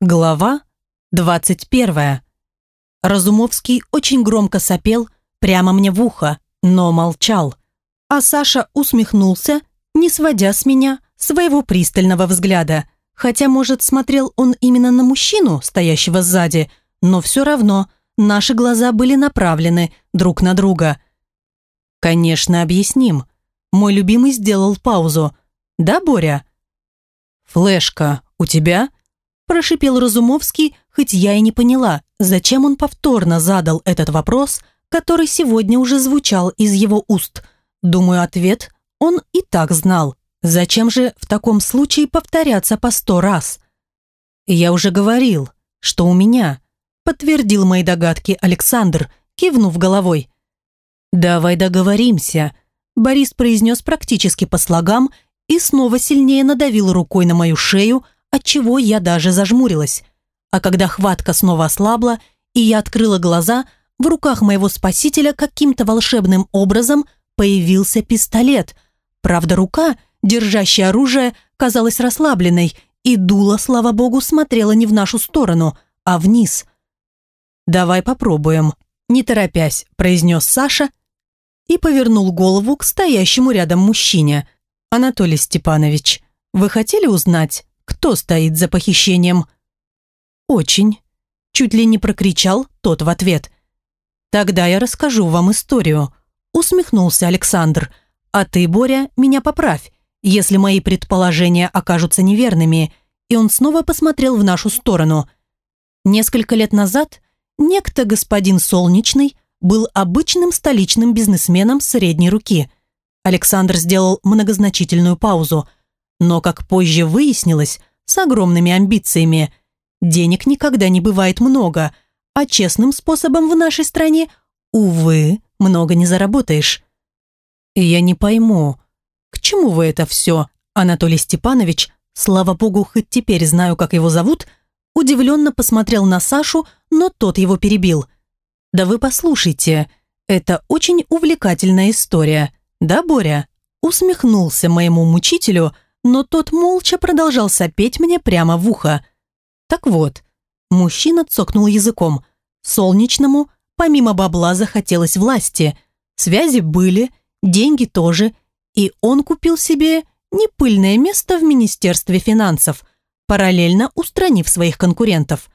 Глава 21. Разумовский очень громко сопел прямо мне в ухо, но молчал. А Саша усмехнулся, не сводя с меня своего пристального взгляда. Хотя, может, смотрел он именно на мужчину, стоящего сзади, но все равно наши глаза были направлены друг на друга. «Конечно, объясним». Мой любимый сделал паузу. «Да, Боря?» «Флешка у тебя?» Прошипел Разумовский, хоть я и не поняла, зачем он повторно задал этот вопрос, который сегодня уже звучал из его уст. Думаю, ответ он и так знал. Зачем же в таком случае повторяться по сто раз? Я уже говорил, что у меня, подтвердил мои догадки Александр, кивнув головой. «Давай договоримся», Борис произнес практически по слогам и снова сильнее надавил рукой на мою шею, отчего я даже зажмурилась. А когда хватка снова ослабла, и я открыла глаза, в руках моего спасителя каким-то волшебным образом появился пистолет. Правда, рука, держащая оружие, казалась расслабленной, и дуло, слава богу, смотрела не в нашу сторону, а вниз. «Давай попробуем», – не торопясь, произнес Саша и повернул голову к стоящему рядом мужчине. «Анатолий Степанович, вы хотели узнать, кто стоит за похищением?» «Очень», – чуть ли не прокричал тот в ответ. «Тогда я расскажу вам историю», – усмехнулся Александр. «А ты, Боря, меня поправь, если мои предположения окажутся неверными». И он снова посмотрел в нашу сторону. Несколько лет назад некто господин Солнечный был обычным столичным бизнесменом средней руки. Александр сделал многозначительную паузу – но, как позже выяснилось, с огромными амбициями. Денег никогда не бывает много, а честным способом в нашей стране, увы, много не заработаешь. Я не пойму, к чему вы это все, Анатолий Степанович, слава богу, хоть теперь знаю, как его зовут, удивленно посмотрел на Сашу, но тот его перебил. «Да вы послушайте, это очень увлекательная история, да, Боря?» Усмехнулся моему мучителю – но тот молча продолжал сопеть мне прямо в ухо. Так вот, мужчина цокнул языком. Солнечному, помимо бабла, захотелось власти. Связи были, деньги тоже, и он купил себе непыльное место в Министерстве финансов, параллельно устранив своих конкурентов.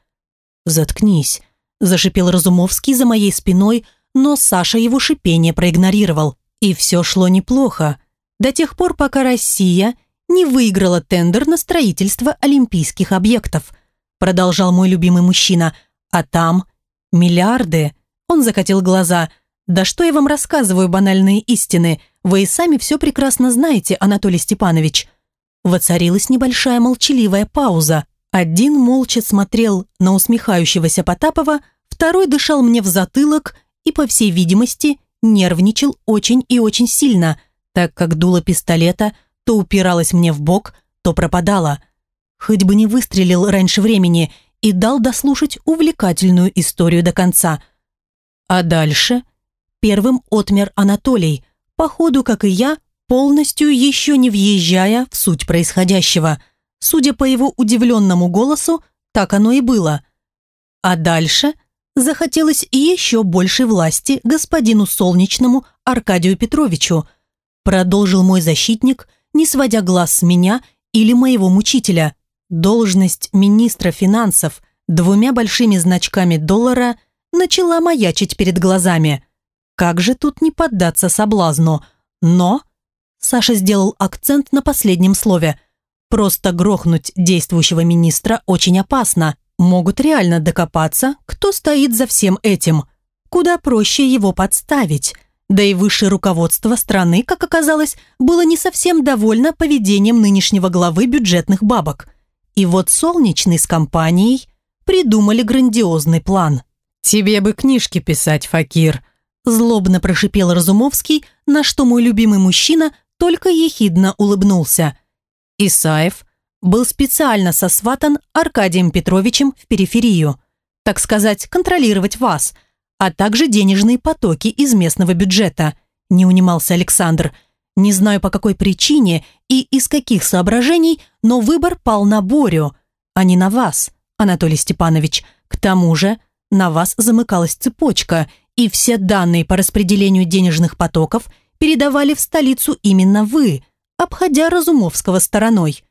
«Заткнись», – зашипел Разумовский за моей спиной, но Саша его шипение проигнорировал. И все шло неплохо. До тех пор, пока Россия не выиграла тендер на строительство олимпийских объектов. Продолжал мой любимый мужчина. А там миллиарды. Он закатил глаза. Да что я вам рассказываю банальные истины? Вы и сами все прекрасно знаете, Анатолий Степанович. Воцарилась небольшая молчаливая пауза. Один молча смотрел на усмехающегося Потапова, второй дышал мне в затылок и, по всей видимости, нервничал очень и очень сильно, так как дуло пистолета то упиралась мне в бок, то пропадала. Хоть бы не выстрелил раньше времени и дал дослушать увлекательную историю до конца. А дальше первым отмер Анатолий, походу, как и я, полностью еще не въезжая в суть происходящего. Судя по его удивленному голосу, так оно и было. А дальше захотелось еще больше власти господину Солнечному Аркадию Петровичу. Продолжил мой защитник – не сводя глаз с меня или моего мучителя. Должность министра финансов двумя большими значками доллара начала маячить перед глазами. Как же тут не поддаться соблазну? Но... Саша сделал акцент на последнем слове. Просто грохнуть действующего министра очень опасно. Могут реально докопаться, кто стоит за всем этим. Куда проще его подставить. Да и высшее руководство страны, как оказалось, было не совсем довольно поведением нынешнего главы бюджетных бабок. И вот Солнечный с компанией придумали грандиозный план. «Тебе бы книжки писать, Факир», – злобно прошипел Разумовский, на что мой любимый мужчина только ехидно улыбнулся. Исаев был специально сосватан Аркадием Петровичем в периферию. Так сказать, контролировать вас – а также денежные потоки из местного бюджета, не унимался Александр. Не знаю по какой причине и из каких соображений, но выбор пал на Борю, а не на вас, Анатолий Степанович. К тому же на вас замыкалась цепочка, и все данные по распределению денежных потоков передавали в столицу именно вы, обходя Разумовского стороной.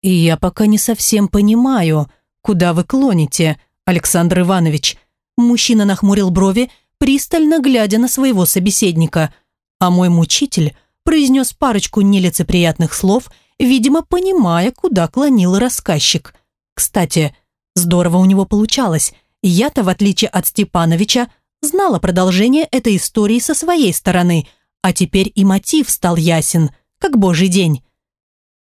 Я пока не совсем понимаю, куда вы клоните, Александр Иванович. Мужчина нахмурил брови, пристально глядя на своего собеседника, а мой мучитель произнес парочку нелицеприятных слов, видимо, понимая, куда клонил рассказчик. Кстати, здорово у него получалось. Я-то, в отличие от Степановича, знала продолжение этой истории со своей стороны, а теперь и мотив стал ясен, как божий день.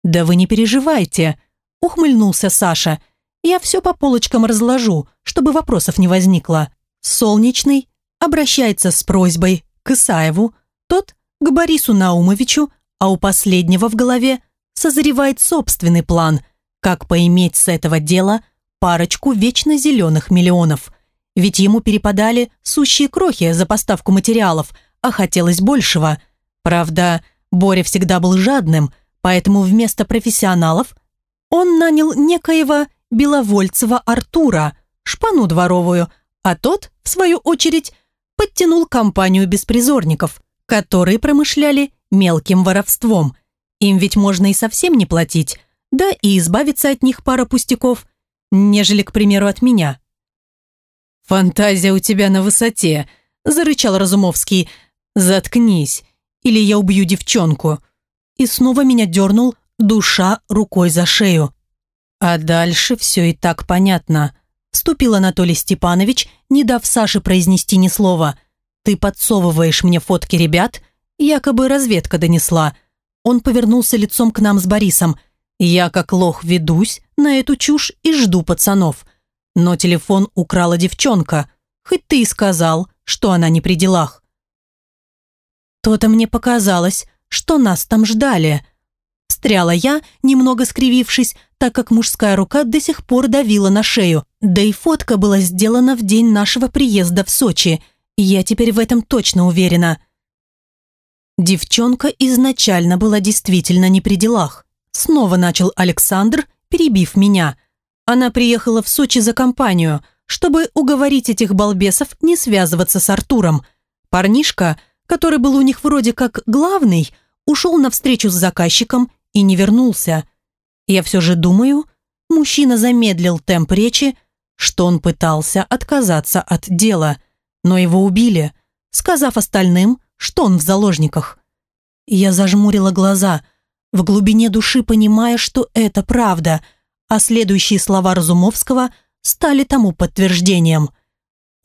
«Да вы не переживайте», — ухмыльнулся Саша. «Я все по полочкам разложу, чтобы вопросов не возникло. Солнечный обращается с просьбой к Исаеву, тот к Борису Наумовичу, а у последнего в голове созревает собственный план, как поиметь с этого дела парочку вечно зеленых миллионов. Ведь ему перепадали сущие крохи за поставку материалов, а хотелось большего. Правда, Боря всегда был жадным, поэтому вместо профессионалов он нанял некоего Беловольцева Артура, шпану дворовую, а тот, в свою очередь, подтянул компанию беспризорников, которые промышляли мелким воровством. Им ведь можно и совсем не платить, да и избавиться от них пара пустяков, нежели, к примеру, от меня. «Фантазия у тебя на высоте», – зарычал Разумовский. «Заткнись, или я убью девчонку». И снова меня дернул душа рукой за шею. А дальше все и так понятно. Вступил Анатолий Степанович, не дав Саше произнести ни слова. «Ты подсовываешь мне фотки ребят?» Якобы разведка донесла. Он повернулся лицом к нам с Борисом. Я, как лох, ведусь на эту чушь и жду пацанов. Но телефон украла девчонка. Хоть ты и сказал, что она не при делах. То-то мне показалось, что нас там ждали. Встряла я, немного скривившись, так как мужская рука до сих пор давила на шею. Да и фотка была сделана в день нашего приезда в Сочи. Я теперь в этом точно уверена. Девчонка изначально была действительно не при делах. Снова начал Александр, перебив меня. Она приехала в Сочи за компанию, чтобы уговорить этих балбесов не связываться с Артуром. Парнишка, который был у них вроде как главный, ушел на встречу с заказчиком и не вернулся. Я все же думаю, мужчина замедлил темп речи, что он пытался отказаться от дела, но его убили, сказав остальным, что он в заложниках. Я зажмурила глаза, в глубине души понимая, что это правда, а следующие слова Разумовского стали тому подтверждением.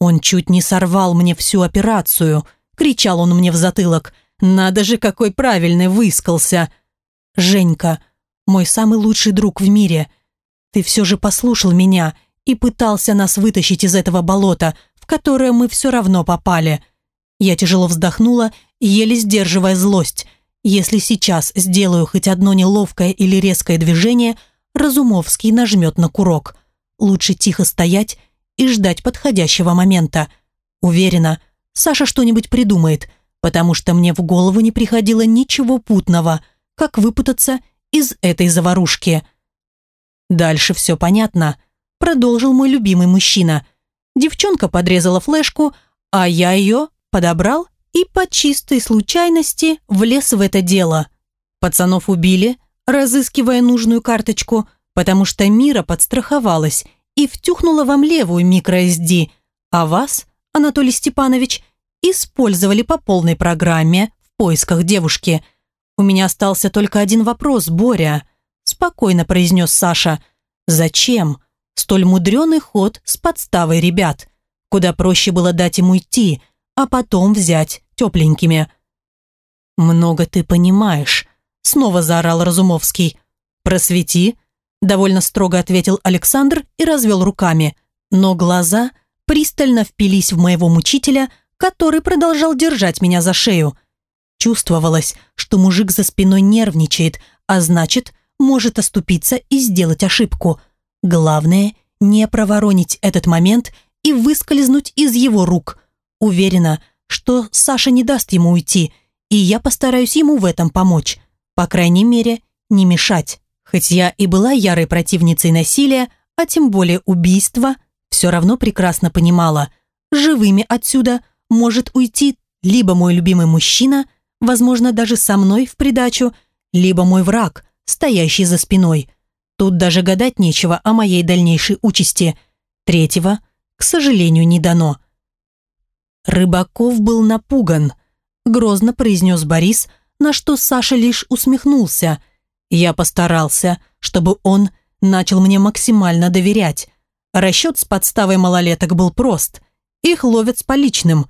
«Он чуть не сорвал мне всю операцию», — кричал он мне в затылок. «Надо же, какой правильный выискался!» «Женька, мой самый лучший друг в мире. Ты все же послушал меня и пытался нас вытащить из этого болота, в которое мы все равно попали. Я тяжело вздохнула, еле сдерживая злость. Если сейчас сделаю хоть одно неловкое или резкое движение, Разумовский нажмет на курок. Лучше тихо стоять и ждать подходящего момента. Уверена, Саша что-нибудь придумает, потому что мне в голову не приходило ничего путного, как выпутаться из этой заварушки. Дальше все понятно, продолжил мой любимый мужчина. Девчонка подрезала флешку, а я ее подобрал и по чистой случайности влез в это дело. Пацанов убили, разыскивая нужную карточку, потому что Мира подстраховалась и втюхнула вам левую microSD, а вас, Анатолий Степанович, использовали по полной программе в поисках девушки – «У меня остался только один вопрос, Боря», – спокойно произнес Саша. «Зачем? Столь мудреный ход с подставой ребят. Куда проще было дать им уйти, а потом взять тепленькими». «Много ты понимаешь», – снова заорал Разумовский. «Просвети», – довольно строго ответил Александр и развел руками. Но глаза пристально впились в моего мучителя, который продолжал держать меня за шею – Чувствовалось, что мужик за спиной нервничает, а значит, может оступиться и сделать ошибку. Главное, не проворонить этот момент и выскользнуть из его рук. Уверена, что Саша не даст ему уйти, и я постараюсь ему в этом помочь. По крайней мере, не мешать. Хоть я и была ярой противницей насилия, а тем более убийство, все равно прекрасно понимала, живыми отсюда может уйти либо мой любимый мужчина, возможно, даже со мной в придачу, либо мой враг, стоящий за спиной. Тут даже гадать нечего о моей дальнейшей участи. Третьего, к сожалению, не дано. Рыбаков был напуган, грозно произнес Борис, на что Саша лишь усмехнулся. Я постарался, чтобы он начал мне максимально доверять. Расчет с подставой малолеток был прост. Их ловят с поличным.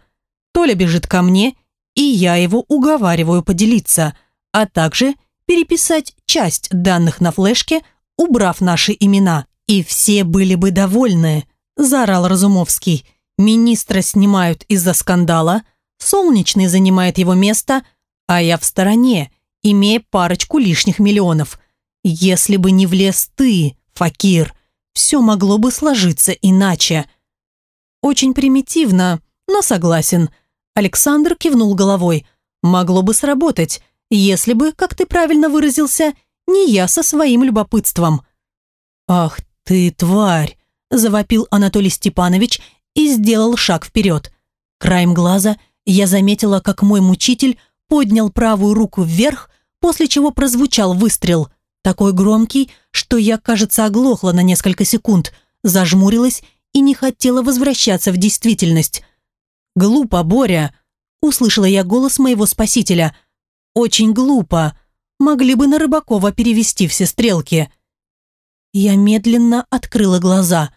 Толя бежит ко мне, и я его уговариваю поделиться, а также переписать часть данных на флешке, убрав наши имена. И все были бы довольны, заорал Разумовский. Министра снимают из-за скандала, Солнечный занимает его место, а я в стороне, имея парочку лишних миллионов. Если бы не влез ты, Факир, все могло бы сложиться иначе. Очень примитивно, но согласен. Александр кивнул головой. Могло бы сработать, если бы, как ты правильно выразился, не я со своим любопытством. «Ах ты, тварь!» – завопил Анатолий Степанович и сделал шаг вперед. Краем глаза я заметила, как мой мучитель поднял правую руку вверх, после чего прозвучал выстрел, такой громкий, что я, кажется, оглохла на несколько секунд, зажмурилась и не хотела возвращаться в действительность. «Глупо, Боря!» – услышала я голос моего спасителя. «Очень глупо. Могли бы на Рыбакова перевести все стрелки». Я медленно открыла глаза.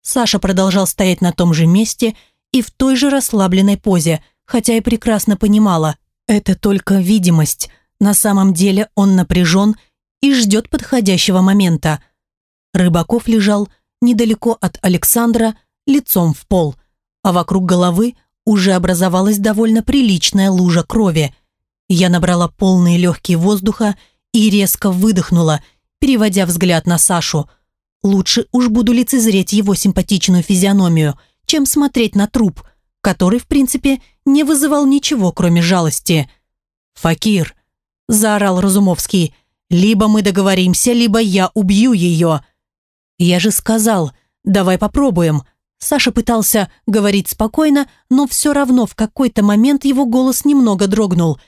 Саша продолжал стоять на том же месте и в той же расслабленной позе, хотя и прекрасно понимала, это только видимость. На самом деле он напряжен и ждет подходящего момента. Рыбаков лежал недалеко от Александра, лицом в пол, а вокруг головы уже образовалась довольно приличная лужа крови. Я набрала полные легкие воздуха и резко выдохнула, переводя взгляд на Сашу – Лучше уж буду лицезреть его симпатичную физиономию, чем смотреть на труп, который, в принципе, не вызывал ничего, кроме жалости. «Факир», – заорал Разумовский, – «либо мы договоримся, либо я убью ее». «Я же сказал, давай попробуем». Саша пытался говорить спокойно, но все равно в какой-то момент его голос немного дрогнул.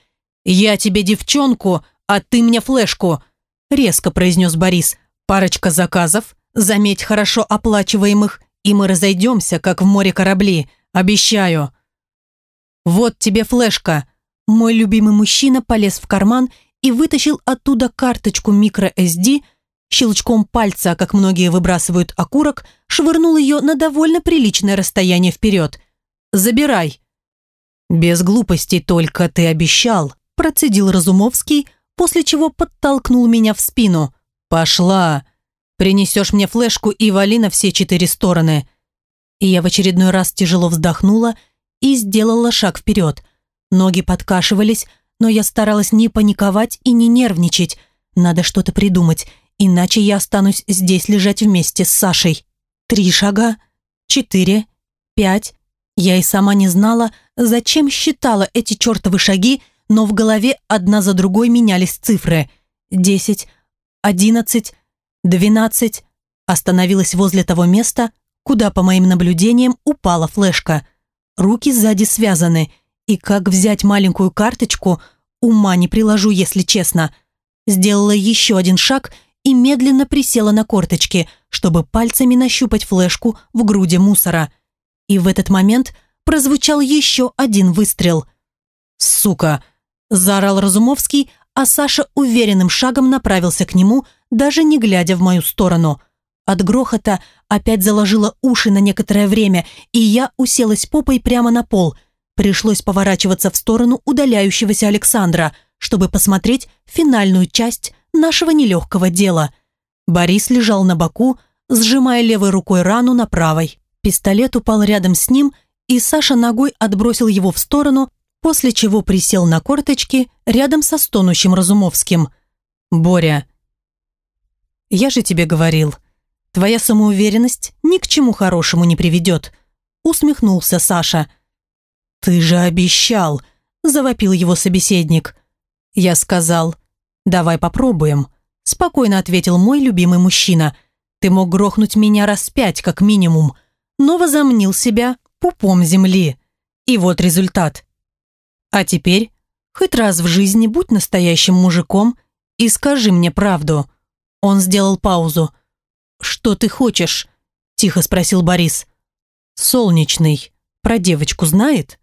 «Я тебе девчонку, а ты мне флешку», – резко произнес Борис. «Парочка заказов, Заметь, хорошо оплачиваемых, и мы разойдемся, как в море корабли. Обещаю. Вот тебе флешка. Мой любимый мужчина полез в карман и вытащил оттуда карточку microSD, щелчком пальца, как многие выбрасывают окурок, швырнул ее на довольно приличное расстояние вперед. «Забирай». «Без глупостей только ты обещал», процедил Разумовский, после чего подтолкнул меня в спину. «Пошла!» Принесешь мне флешку и вали на все четыре стороны». И я в очередной раз тяжело вздохнула и сделала шаг вперед. Ноги подкашивались, но я старалась не паниковать и не нервничать. Надо что-то придумать, иначе я останусь здесь лежать вместе с Сашей. Три шага, четыре, пять. Я и сама не знала, зачем считала эти чертовы шаги, но в голове одна за другой менялись цифры. Десять, одиннадцать, «Двенадцать» остановилась возле того места, куда, по моим наблюдениям, упала флешка. Руки сзади связаны, и как взять маленькую карточку, ума не приложу, если честно. Сделала еще один шаг и медленно присела на корточки, чтобы пальцами нащупать флешку в груди мусора. И в этот момент прозвучал еще один выстрел. «Сука!» – заорал Разумовский, а Саша уверенным шагом направился к нему, даже не глядя в мою сторону. От грохота опять заложила уши на некоторое время, и я уселась попой прямо на пол. Пришлось поворачиваться в сторону удаляющегося Александра, чтобы посмотреть финальную часть нашего нелегкого дела. Борис лежал на боку, сжимая левой рукой рану на правой. Пистолет упал рядом с ним, и Саша ногой отбросил его в сторону, после чего присел на корточки рядом со стонущим Разумовским. «Боря, я же тебе говорил, твоя самоуверенность ни к чему хорошему не приведет», усмехнулся Саша. «Ты же обещал», завопил его собеседник. Я сказал, «Давай попробуем», спокойно ответил мой любимый мужчина. Ты мог грохнуть меня раз пять, как минимум, но возомнил себя пупом земли. И вот результат. А теперь, хоть раз в жизни будь настоящим мужиком и скажи мне правду. Он сделал паузу. «Что ты хочешь?» – тихо спросил Борис. «Солнечный. Про девочку знает?»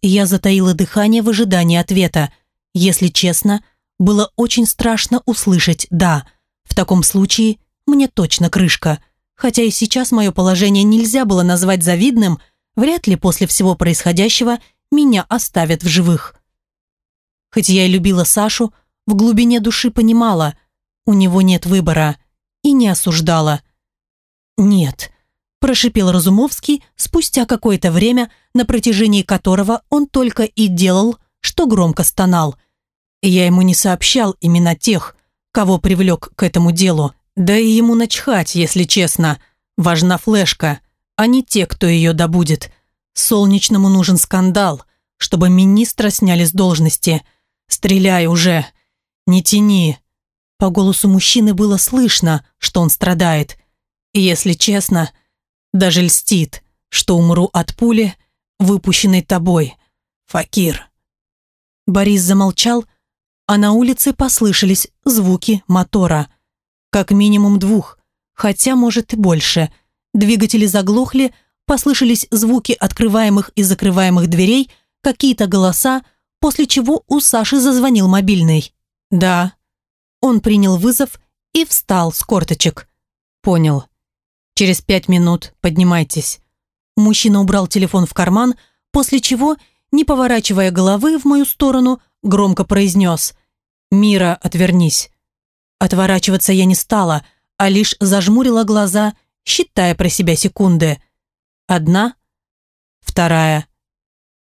Я затаила дыхание в ожидании ответа. Если честно, было очень страшно услышать «да». В таком случае мне точно крышка. Хотя и сейчас мое положение нельзя было назвать завидным, вряд ли после всего происходящего меня оставят в живых. Хоть я и любила Сашу, в глубине души понимала, у него нет выбора, и не осуждала. «Нет», – прошипел Разумовский спустя какое-то время, на протяжении которого он только и делал, что громко стонал. Я ему не сообщал имена тех, кого привлек к этому делу. Да и ему начхать, если честно. Важна флешка, а не те, кто ее добудет. Солнечному нужен скандал, чтобы министра сняли с должности. Стреляй уже. Не тяни. По голосу мужчины было слышно, что он страдает. И если честно, даже льстит, что умру от пули, выпущенной тобой. Факир. Борис замолчал, а на улице послышались звуки мотора – как минимум двух, хотя, может, и больше. Двигатели заглохли, послышались звуки открываемых и закрываемых дверей, какие-то голоса, после чего у Саши зазвонил мобильный. «Да». Он принял вызов и встал с корточек. «Понял. Через пять минут поднимайтесь». Мужчина убрал телефон в карман, после чего, не поворачивая головы в мою сторону, громко произнес «Мира, отвернись». Отворачиваться я не стала, а лишь зажмурила глаза, считая про себя секунды. Одна, вторая,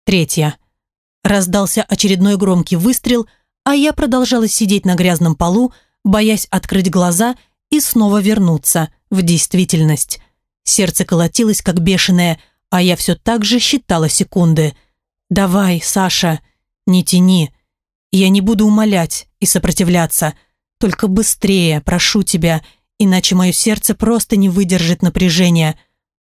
третья. Раздался очередной громкий выстрел, а я продолжала сидеть на грязном полу, боясь открыть глаза и снова вернуться в действительность. Сердце колотилось, как бешеное, а я все так же считала секунды. «Давай, Саша, не тяни. Я не буду умолять и сопротивляться». Только быстрее, прошу тебя, иначе мое сердце просто не выдержит напряжения.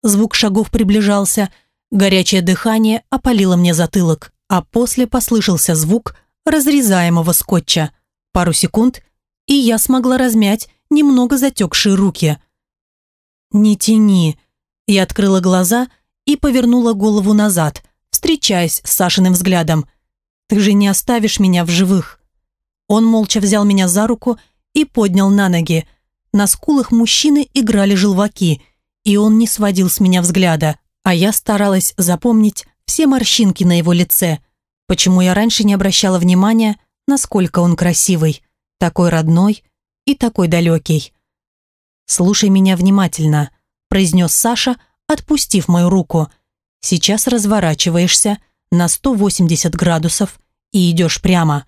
Звук шагов приближался, горячее дыхание опалило мне затылок, а после послышался звук разрезаемого скотча. Пару секунд, и я смогла размять немного затекшие руки. «Не тяни!» Я открыла глаза и повернула голову назад, встречаясь с Сашиным взглядом. «Ты же не оставишь меня в живых!» Он молча взял меня за руку и поднял на ноги. На скулах мужчины играли желваки, и он не сводил с меня взгляда, а я старалась запомнить все морщинки на его лице. Почему я раньше не обращала внимания, насколько он красивый, такой родной и такой далекий. «Слушай меня внимательно», – произнес Саша, отпустив мою руку. «Сейчас разворачиваешься на 180 градусов и идешь прямо.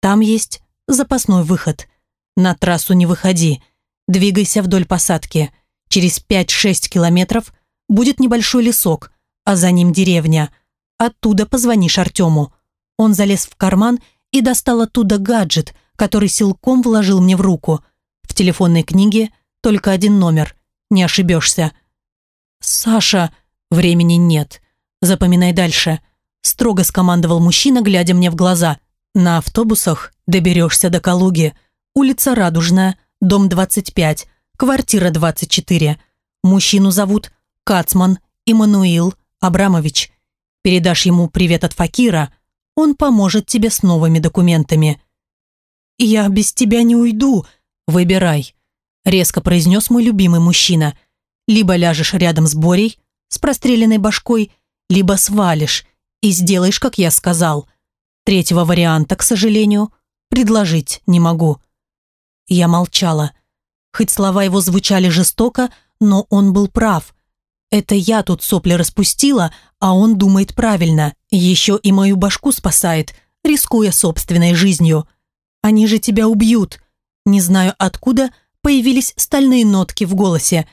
Там есть запасной выход. На трассу не выходи. Двигайся вдоль посадки. Через 5-6 километров будет небольшой лесок, а за ним деревня. Оттуда позвонишь Артему. Он залез в карман и достал оттуда гаджет, который силком вложил мне в руку. В телефонной книге только один номер. Не ошибешься. «Саша, времени нет. Запоминай дальше», – строго скомандовал мужчина, глядя мне в глаза – на автобусах доберешься до Калуги. Улица Радужная, дом 25, квартира 24. Мужчину зовут Кацман Иммануил Абрамович. Передашь ему привет от Факира, он поможет тебе с новыми документами. «Я без тебя не уйду. Выбирай», – резко произнес мой любимый мужчина. «Либо ляжешь рядом с Борей, с простреленной башкой, либо свалишь и сделаешь, как я сказал». Третьего варианта, к сожалению, предложить не могу. Я молчала. Хоть слова его звучали жестоко, но он был прав. Это я тут сопли распустила, а он думает правильно. Еще и мою башку спасает, рискуя собственной жизнью. Они же тебя убьют. Не знаю откуда появились стальные нотки в голосе.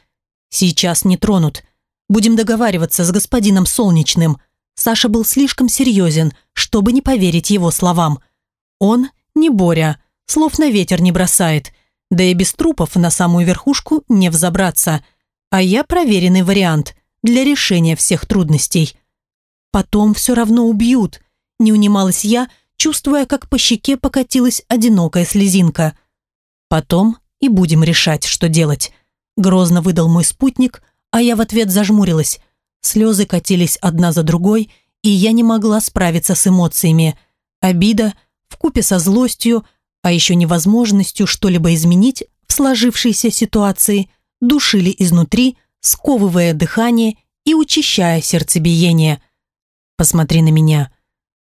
Сейчас не тронут. Будем договариваться с господином Солнечным. Саша был слишком серьезен, чтобы не поверить его словам. Он не Боря, слов на ветер не бросает. Да и без трупов на самую верхушку не взобраться. А я проверенный вариант для решения всех трудностей. Потом все равно убьют. Не унималась я, чувствуя, как по щеке покатилась одинокая слезинка. Потом и будем решать, что делать. Грозно выдал мой спутник, а я в ответ зажмурилась. Слезы катились одна за другой, и я не могла справиться с эмоциями. Обида, вкупе со злостью, а еще невозможностью что-либо изменить в сложившейся ситуации, душили изнутри, сковывая дыхание и учащая сердцебиение. «Посмотри на меня».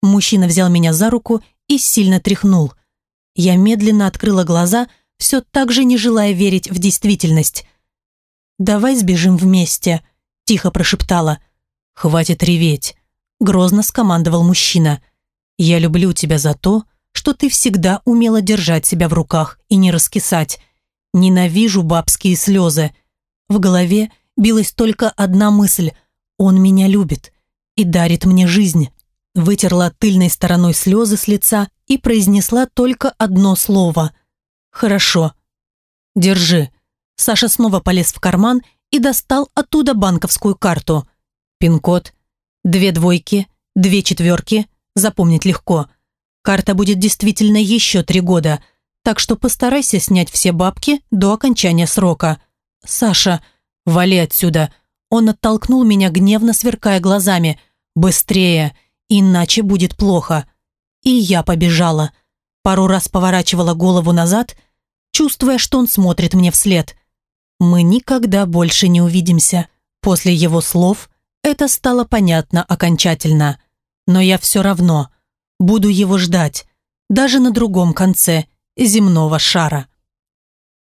Мужчина взял меня за руку и сильно тряхнул. Я медленно открыла глаза, все так же не желая верить в действительность. «Давай сбежим вместе», – тихо прошептала. «Хватит реветь», – грозно скомандовал мужчина. «Я люблю тебя за то, что ты всегда умела держать себя в руках и не раскисать. Ненавижу бабские слезы». В голове билась только одна мысль – он меня любит и дарит мне жизнь. Вытерла тыльной стороной слезы с лица и произнесла только одно слово – «Хорошо». «Держи», Саша снова полез в карман и достал оттуда банковскую карту. Пин-код. Две двойки, две четверки. Запомнить легко. Карта будет действительно еще три года, так что постарайся снять все бабки до окончания срока. Саша, вали отсюда. Он оттолкнул меня, гневно сверкая глазами. Быстрее, иначе будет плохо. И я побежала. Пару раз поворачивала голову назад, чувствуя, что он смотрит мне вслед – мы никогда больше не увидимся. После его слов это стало понятно окончательно. Но я все равно буду его ждать, даже на другом конце земного шара.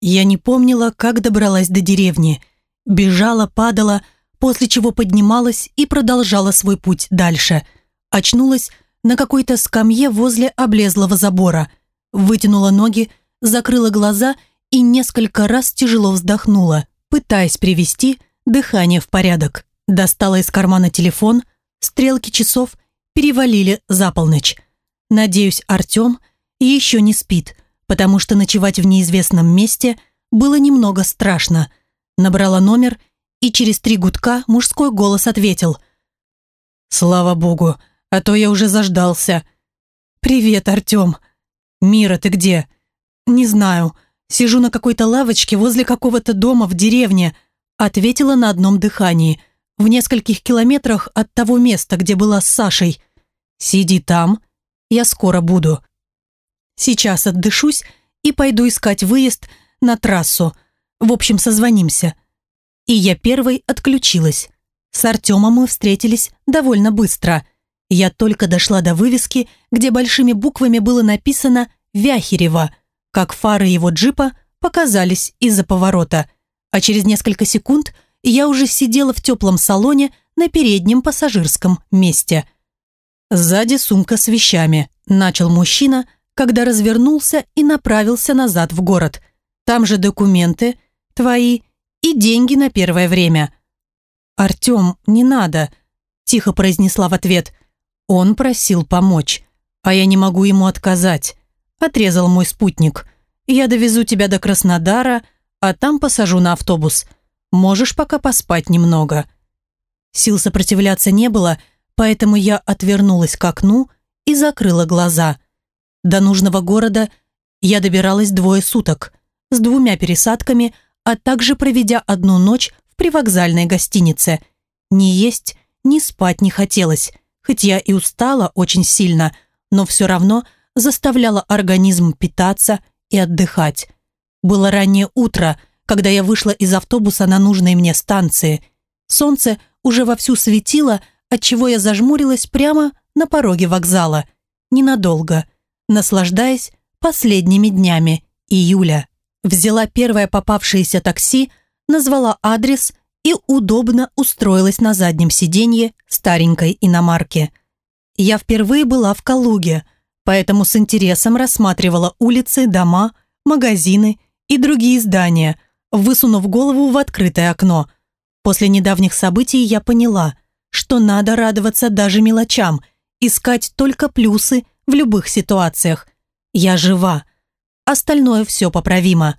Я не помнила, как добралась до деревни. Бежала, падала, после чего поднималась и продолжала свой путь дальше. Очнулась на какой-то скамье возле облезлого забора. Вытянула ноги, закрыла глаза и и несколько раз тяжело вздохнула, пытаясь привести дыхание в порядок. Достала из кармана телефон, стрелки часов перевалили за полночь. Надеюсь, Артем еще не спит, потому что ночевать в неизвестном месте было немного страшно. Набрала номер, и через три гудка мужской голос ответил. «Слава богу, а то я уже заждался». «Привет, Артем». «Мира, ты где?» «Не знаю. Сижу на какой-то лавочке возле какого-то дома в деревне», ответила на одном дыхании, в нескольких километрах от того места, где была с Сашей. «Сиди там, я скоро буду». Сейчас отдышусь и пойду искать выезд на трассу. В общем, созвонимся. И я первой отключилась. С Артемом мы встретились довольно быстро. Я только дошла до вывески, где большими буквами было написано «Вяхерева», как фары его джипа показались из-за поворота, а через несколько секунд я уже сидела в теплом салоне на переднем пассажирском месте. Сзади сумка с вещами. Начал мужчина, когда развернулся и направился назад в город. Там же документы, твои и деньги на первое время. «Артем, не надо», – тихо произнесла в ответ. Он просил помочь, а я не могу ему отказать отрезал мой спутник. «Я довезу тебя до Краснодара, а там посажу на автобус. Можешь пока поспать немного». Сил сопротивляться не было, поэтому я отвернулась к окну и закрыла глаза. До нужного города я добиралась двое суток, с двумя пересадками, а также проведя одну ночь в привокзальной гостинице. Ни есть, ни спать не хотелось, хоть я и устала очень сильно, но все равно – заставляла организм питаться и отдыхать. Было раннее утро, когда я вышла из автобуса на нужной мне станции. Солнце уже вовсю светило, отчего я зажмурилась прямо на пороге вокзала. Ненадолго, наслаждаясь последними днями июля. Взяла первое попавшееся такси, назвала адрес и удобно устроилась на заднем сиденье старенькой иномарки. Я впервые была в Калуге – поэтому с интересом рассматривала улицы, дома, магазины и другие здания, высунув голову в открытое окно. После недавних событий я поняла, что надо радоваться даже мелочам, искать только плюсы в любых ситуациях. Я жива. Остальное все поправимо.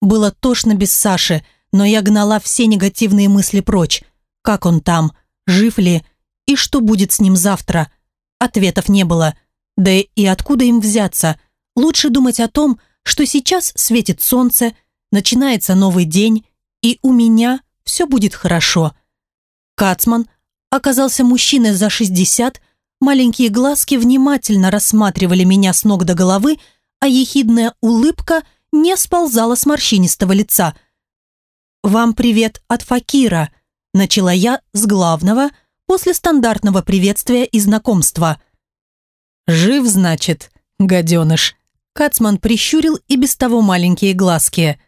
Было тошно без Саши, но я гнала все негативные мысли прочь. Как он там? Жив ли? И что будет с ним завтра? Ответов не было. Да и откуда им взяться? Лучше думать о том, что сейчас светит солнце, начинается новый день, и у меня все будет хорошо. Кацман оказался мужчиной за 60, маленькие глазки внимательно рассматривали меня с ног до головы, а ехидная улыбка не сползала с морщинистого лица. «Вам привет от Факира», – начала я с главного после стандартного приветствия и знакомства. «Жив, значит, гаденыш», – Кацман прищурил и без того маленькие глазки.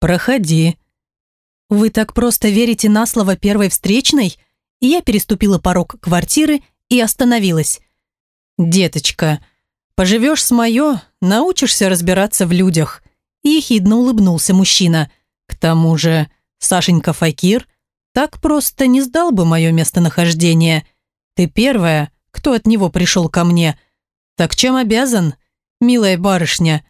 «Проходи». «Вы так просто верите на слово первой встречной?» Я переступила порог квартиры и остановилась. «Деточка, поживешь с мое, научишься разбираться в людях», ехидно улыбнулся мужчина. «К тому же, Сашенька Факир так просто не сдал бы мое местонахождение. Ты первая, кто от него пришел ко мне. Так чем обязан, милая барышня?»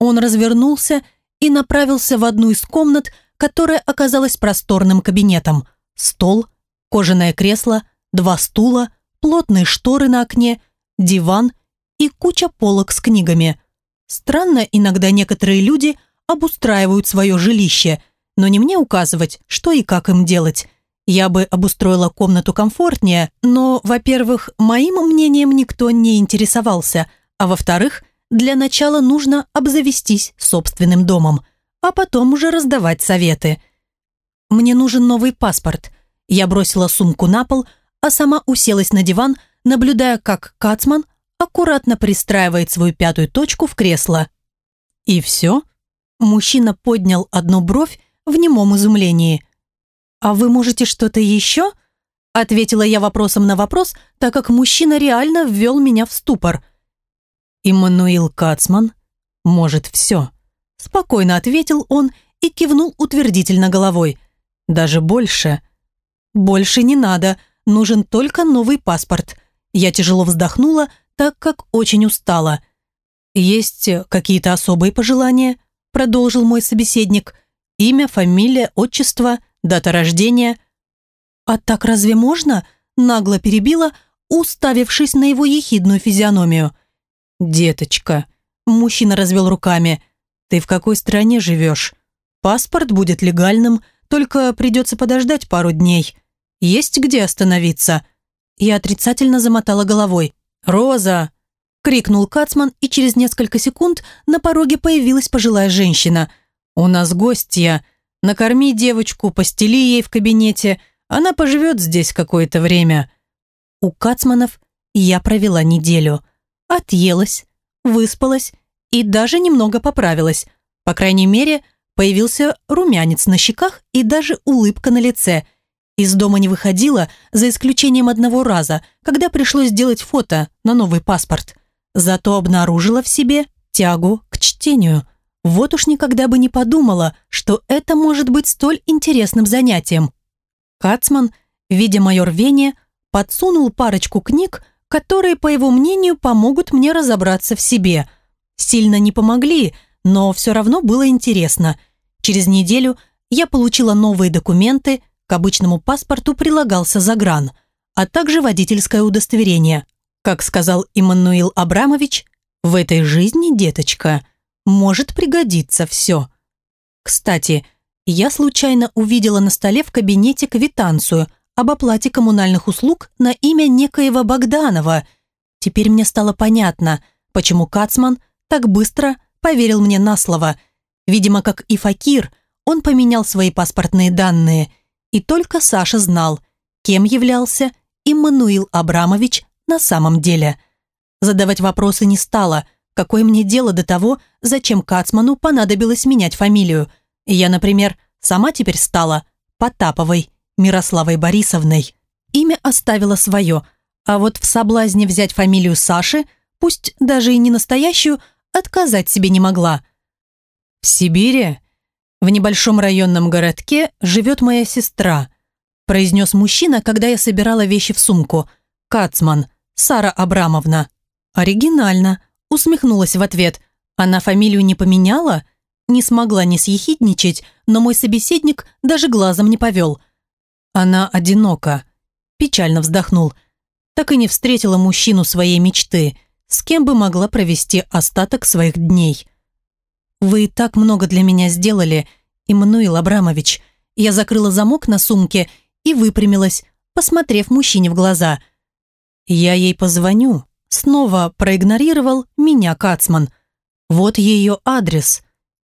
Он развернулся и направился в одну из комнат, которая оказалась просторным кабинетом. Стол, кожаное кресло, два стула, плотные шторы на окне, диван и куча полок с книгами. Странно, иногда некоторые люди обустраивают свое жилище, но не мне указывать, что и как им делать. Я бы обустроила комнату комфортнее, но, во-первых, моим мнением никто не интересовался, а во-вторых, для начала нужно обзавестись собственным домом, а потом уже раздавать советы. Мне нужен новый паспорт. Я бросила сумку на пол, а сама уселась на диван, наблюдая, как Кацман аккуратно пристраивает свою пятую точку в кресло. «И все?» Мужчина поднял одну бровь в немом изумлении. «А вы можете что-то еще?» Ответила я вопросом на вопрос, так как мужчина реально ввел меня в ступор. «Иммануил Кацман может все», – спокойно ответил он и кивнул утвердительно головой. «Даже больше». «Больше не надо», нужен только новый паспорт. Я тяжело вздохнула, так как очень устала. «Есть какие-то особые пожелания?» продолжил мой собеседник. «Имя, фамилия, отчество, дата рождения». «А так разве можно?» нагло перебила, уставившись на его ехидную физиономию. «Деточка», мужчина развел руками, «ты в какой стране живешь? Паспорт будет легальным, только придется подождать пару дней. Есть где остановиться?» Я отрицательно замотала головой. «Роза!» – крикнул Кацман, и через несколько секунд на пороге появилась пожилая женщина. «У нас гостья. Накорми девочку, постели ей в кабинете. Она поживет здесь какое-то время». У Кацманов я провела неделю. Отъелась, выспалась и даже немного поправилась. По крайней мере, появился румянец на щеках и даже улыбка на лице – из дома не выходила, за исключением одного раза, когда пришлось сделать фото на новый паспорт. Зато обнаружила в себе тягу к чтению. Вот уж никогда бы не подумала, что это может быть столь интересным занятием. Кацман, видя мое рвение, подсунул парочку книг, которые, по его мнению, помогут мне разобраться в себе. Сильно не помогли, но все равно было интересно. Через неделю я получила новые документы, к обычному паспорту прилагался загран, а также водительское удостоверение. Как сказал Иммануил Абрамович, в этой жизни, деточка, может пригодиться все. Кстати, я случайно увидела на столе в кабинете квитанцию об оплате коммунальных услуг на имя некоего Богданова. Теперь мне стало понятно, почему Кацман так быстро поверил мне на слово. Видимо, как и Факир, он поменял свои паспортные данные – и только Саша знал, кем являлся Иммануил Абрамович на самом деле. Задавать вопросы не стала, какое мне дело до того, зачем Кацману понадобилось менять фамилию. Я, например, сама теперь стала Потаповой Мирославой Борисовной. Имя оставила свое, а вот в соблазне взять фамилию Саши, пусть даже и не настоящую, отказать себе не могла. В Сибири «В небольшом районном городке живет моя сестра», произнес мужчина, когда я собирала вещи в сумку. «Кацман, Сара Абрамовна». «Оригинально», усмехнулась в ответ. «Она фамилию не поменяла?» не смогла не съехидничать, но мой собеседник даже глазом не повел. Она одинока. Печально вздохнул. Так и не встретила мужчину своей мечты, с кем бы могла провести остаток своих дней. «Вы так много для меня сделали, Иммануил Абрамович». Я закрыла замок на сумке и выпрямилась, посмотрев мужчине в глаза. «Я ей позвоню», снова проигнорировал меня Кацман. Вот ее адрес.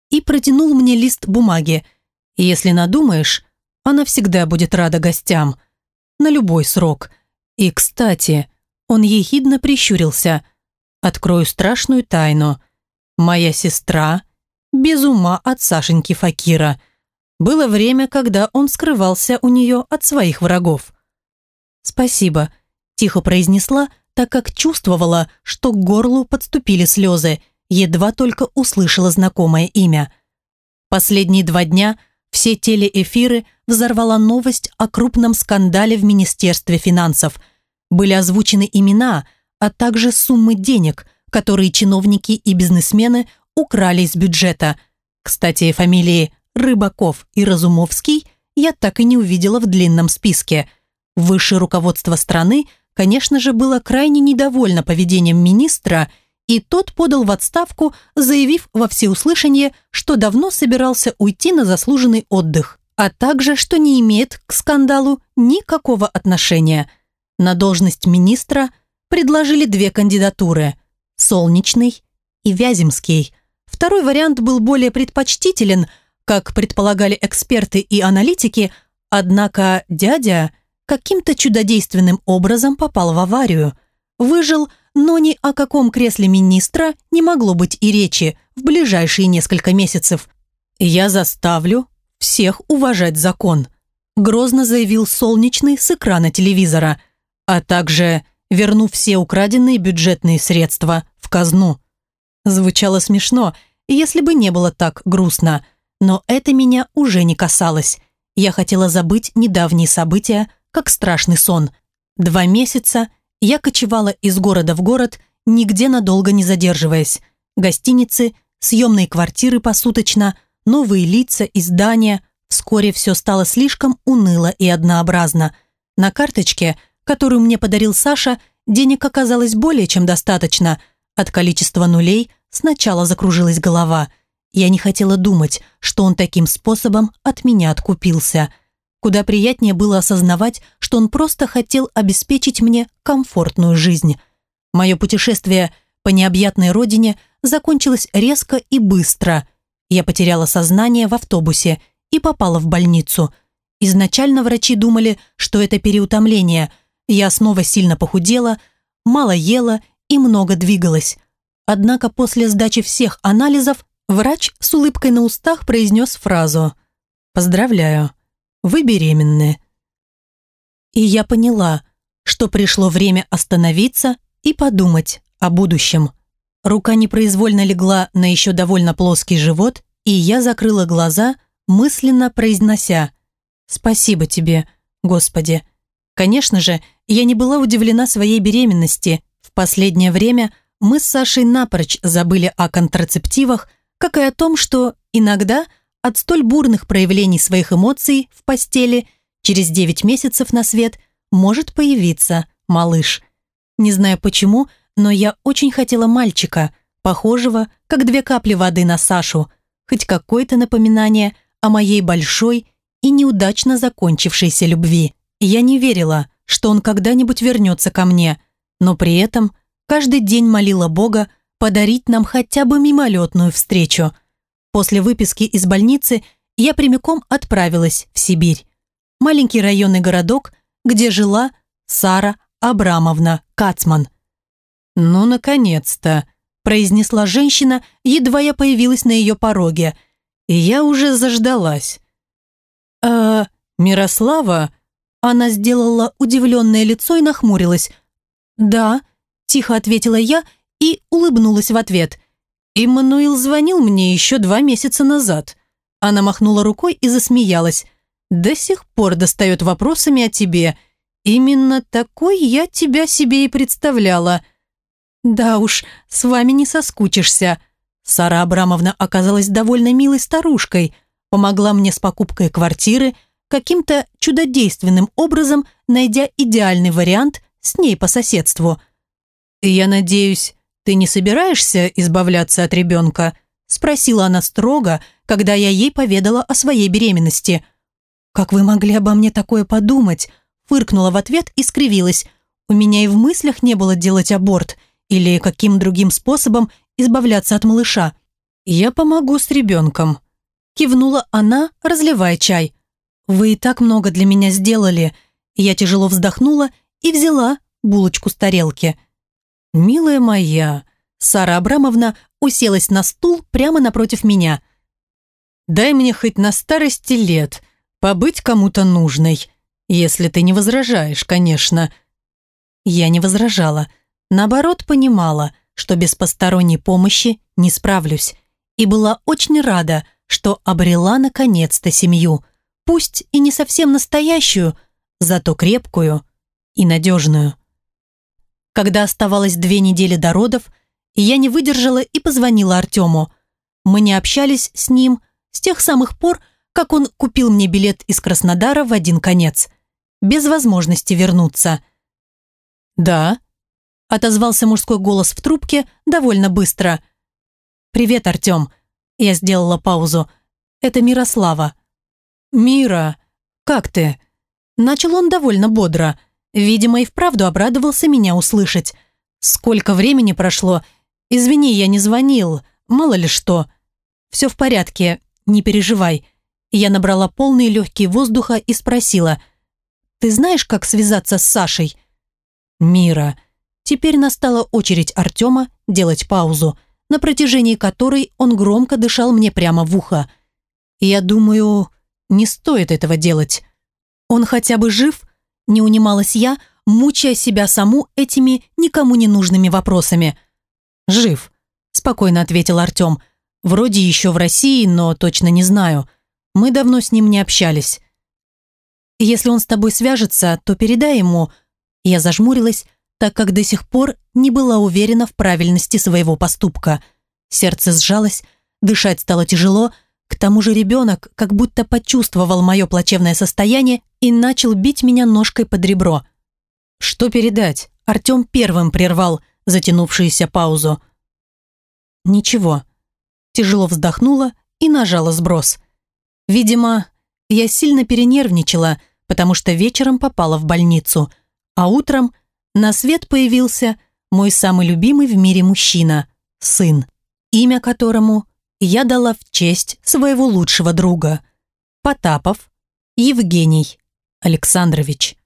И протянул мне лист бумаги. Если надумаешь, она всегда будет рада гостям. На любой срок. И, кстати, он ехидно прищурился. Открою страшную тайну. Моя сестра без ума от Сашеньки Факира. Было время, когда он скрывался у нее от своих врагов. «Спасибо», – тихо произнесла, так как чувствовала, что к горлу подступили слезы, едва только услышала знакомое имя. Последние два дня все телеэфиры взорвала новость о крупном скандале в Министерстве финансов. Были озвучены имена, а также суммы денег, которые чиновники и бизнесмены украли из бюджета. Кстати, фамилии Рыбаков и Разумовский я так и не увидела в длинном списке. Высшее руководство страны – конечно же, было крайне недовольно поведением министра, и тот подал в отставку, заявив во всеуслышание, что давно собирался уйти на заслуженный отдых, а также, что не имеет к скандалу никакого отношения. На должность министра предложили две кандидатуры – Солнечный и Вяземский. Второй вариант был более предпочтителен, как предполагали эксперты и аналитики, однако дядя – каким-то чудодейственным образом попал в аварию. Выжил, но ни о каком кресле министра не могло быть и речи в ближайшие несколько месяцев. «Я заставлю всех уважать закон», грозно заявил Солнечный с экрана телевизора, а также верну все украденные бюджетные средства в казну. Звучало смешно, если бы не было так грустно, но это меня уже не касалось. Я хотела забыть недавние события, как страшный сон. Два месяца я кочевала из города в город, нигде надолго не задерживаясь. Гостиницы, съемные квартиры посуточно, новые лица и здания. Вскоре все стало слишком уныло и однообразно. На карточке, которую мне подарил Саша, денег оказалось более чем достаточно. От количества нулей сначала закружилась голова. Я не хотела думать, что он таким способом от меня откупился – Куда приятнее было осознавать, что он просто хотел обеспечить мне комфортную жизнь. Мое путешествие по необъятной родине закончилось резко и быстро. Я потеряла сознание в автобусе и попала в больницу. Изначально врачи думали, что это переутомление. Я снова сильно похудела, мало ела и много двигалась. Однако после сдачи всех анализов врач с улыбкой на устах произнес фразу «Поздравляю, вы беременны». И я поняла, что пришло время остановиться и подумать о будущем. Рука непроизвольно легла на еще довольно плоский живот, и я закрыла глаза, мысленно произнося «Спасибо тебе, Господи». Конечно же, я не была удивлена своей беременности. В последнее время мы с Сашей напрочь забыли о контрацептивах, как и о том, что иногда – от столь бурных проявлений своих эмоций в постели через 9 месяцев на свет может появиться малыш. Не знаю почему, но я очень хотела мальчика, похожего, как две капли воды на Сашу, хоть какое-то напоминание о моей большой и неудачно закончившейся любви. Я не верила, что он когда-нибудь вернется ко мне, но при этом каждый день молила Бога подарить нам хотя бы мимолетную встречу – После выписки из больницы я прямиком отправилась в Сибирь. Маленький районный городок, где жила Сара Абрамовна Кацман. «Ну, наконец-то!» – произнесла женщина, едва я появилась на ее пороге. И я уже заждалась. «А, Мирослава?» Она сделала удивленное лицо и нахмурилась. «Да», – тихо ответила я и улыбнулась в ответ. «Иммануил звонил мне еще два месяца назад». Она махнула рукой и засмеялась. «До сих пор достает вопросами о тебе. Именно такой я тебя себе и представляла». «Да уж, с вами не соскучишься». Сара Абрамовна оказалась довольно милой старушкой, помогла мне с покупкой квартиры, каким-то чудодейственным образом найдя идеальный вариант с ней по соседству. «Я надеюсь, ты не собираешься избавляться от ребенка?» спросила она строго, когда я ей поведала о своей беременности. «Как вы могли обо мне такое подумать?» фыркнула в ответ и скривилась. «У меня и в мыслях не было делать аборт или каким другим способом избавляться от малыша. Я помогу с ребенком». Кивнула она, разливая чай. «Вы и так много для меня сделали». Я тяжело вздохнула и взяла булочку с тарелки. «Милая моя», Сара Абрамовна уселась на стул прямо напротив меня. «Дай мне хоть на старости лет побыть кому-то нужной. Если ты не возражаешь, конечно». Я не возражала. Наоборот, понимала, что без посторонней помощи не справлюсь. И была очень рада, что обрела наконец-то семью. Пусть и не совсем настоящую, зато крепкую и надежную. Когда оставалось две недели до родов, я не выдержала и позвонила Артему. Мы не общались с ним с тех самых пор, как он купил мне билет из Краснодара в один конец – без возможности вернуться. «Да», – отозвался мужской голос в трубке довольно быстро. «Привет, Артем». Я сделала паузу. «Это Мирослава». «Мира, как ты?» Начал он довольно бодро. Видимо, и вправду обрадовался меня услышать. «Сколько времени прошло? Извини, я не звонил. Мало ли что». «Все в порядке, не переживай». Я набрала полные легкие воздуха и спросила – ты знаешь, как связаться с Сашей?» «Мира». Теперь настала очередь Артема делать паузу, на протяжении которой он громко дышал мне прямо в ухо. «Я думаю, не стоит этого делать. Он хотя бы жив?» Не унималась я, мучая себя саму этими никому не нужными вопросами. «Жив», – спокойно ответил Артем. «Вроде еще в России, но точно не знаю. Мы давно с ним не общались. Если он с тобой свяжется, то передай ему». Я зажмурилась, так как до сих пор не была уверена в правильности своего поступка. Сердце сжалось, дышать стало тяжело, к тому же ребенок как будто почувствовал мое плачевное состояние и начал бить меня ножкой под ребро. «Что передать?» Артем первым прервал затянувшуюся паузу. «Ничего». Тяжело вздохнула и нажала сброс. Видимо, я сильно перенервничала, потому что вечером попала в больницу, а утром на свет появился мой самый любимый в мире мужчина, сын, имя которому я дала в честь своего лучшего друга, Потапов Евгений Александрович.